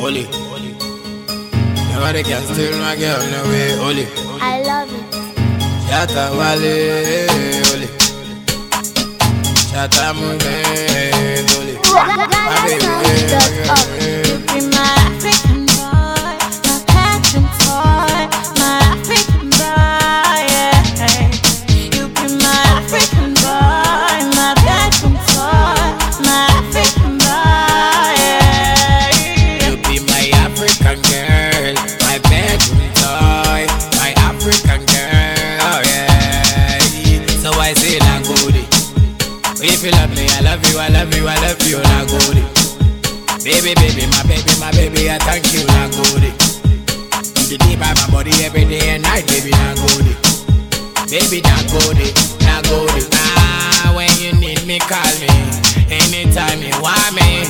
Holy. Nobody can steal my girl, no way, holy. I love it. Shatta Wale, holy. Shata mube, holy. My baby, I say Nagodi. If you love me, I love you, I love you, I love you, Nagodi. Baby, baby, my baby, my baby, I thank you, Nagodi. You the deep by my body every day and night, baby, Nagodi. Baby, Nagodi, Nagodi. Ah, when you need me, call me. Anytime you want me.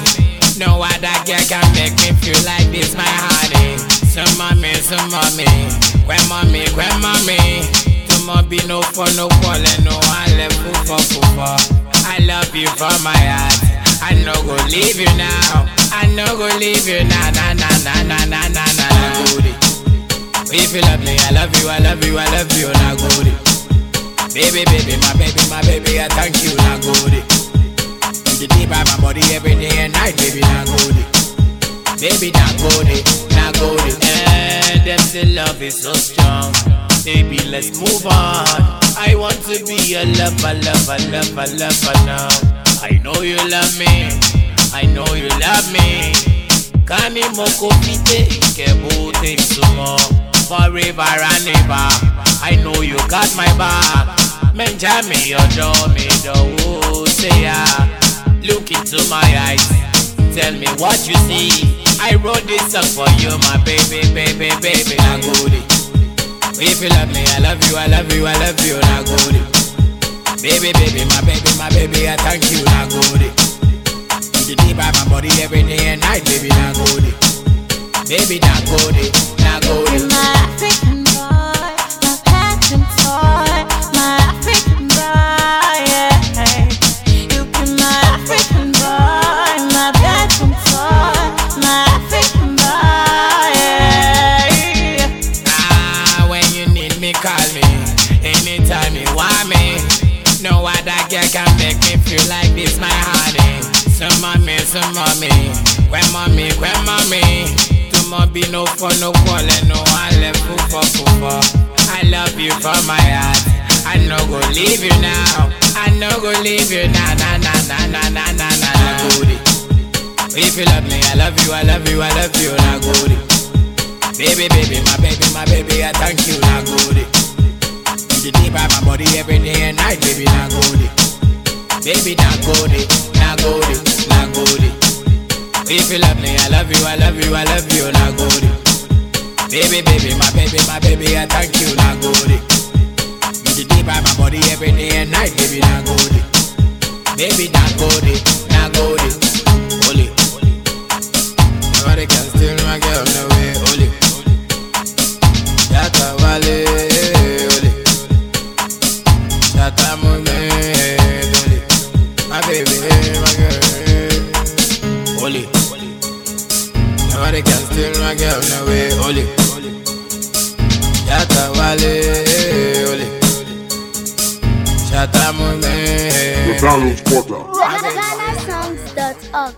No other girl can make me feel like this, my honey. Some mommy, some mommy. When mommy, ma be no fun, no falling, no one left fufa fufa. I love you for my heart. I no go leave you now. I no go leave you now. Na na na na na na na na goody. If you love me, I love you, I love you, I love you, na goody. Baby, baby, my baby, my baby, I thank you, na goody. You the deep of my body every day and night, baby, na goody. Baby, na goody, na goody. Eh, them the love is so strong. Baby, let's move on. I want to be a lover, lover, lover, lover now. I know you love me. I know you love me. Kani moko fite ikebute sumo forever and ever. I know you got my back. Menja me your door, me the oh, say ya. Look into my eyes, tell me what you see. I wrote this song for you, my baby, baby, baby. Nagodi. If you love me, I love you, I love you, I love you, Nagodi. Baby, baby, my baby, my baby, I thank you, Nagodi. You the deep by my body every day and night, baby, Nagodi. Baby, Nagodi, You Nagodi. Girl can make me feel like this, my honey. Some mommy, some mommy. When mommy, when mommy. Tomorrow be no fun, no calling, no one left fufa fufa. I love you from my heart. I no go leave you now. I no go leave you now, na na na na na na na na. Goody. If you love me, I love you, I love you, I love you, na goody. Baby, baby, my baby, my baby, I thank you, na goody. You the deep my body every day and night, baby, na goody. Baby, na goody, na goody, na goody. If you love me, I love you, I love you, I love you, na goody. Baby, baby, my baby, my baby, I thank you, na goody. You the deep by my body every day and night, baby, na goody. Baby, na goody, na goody, holy. Nobody can steal my girl, no way, holy. Shatta Wale, holy. Shata mube, Nobody can steal my girl, no way, holy. Shatta Wale, holy. Shata mube, The Balance Quarter. GhanaSongs.org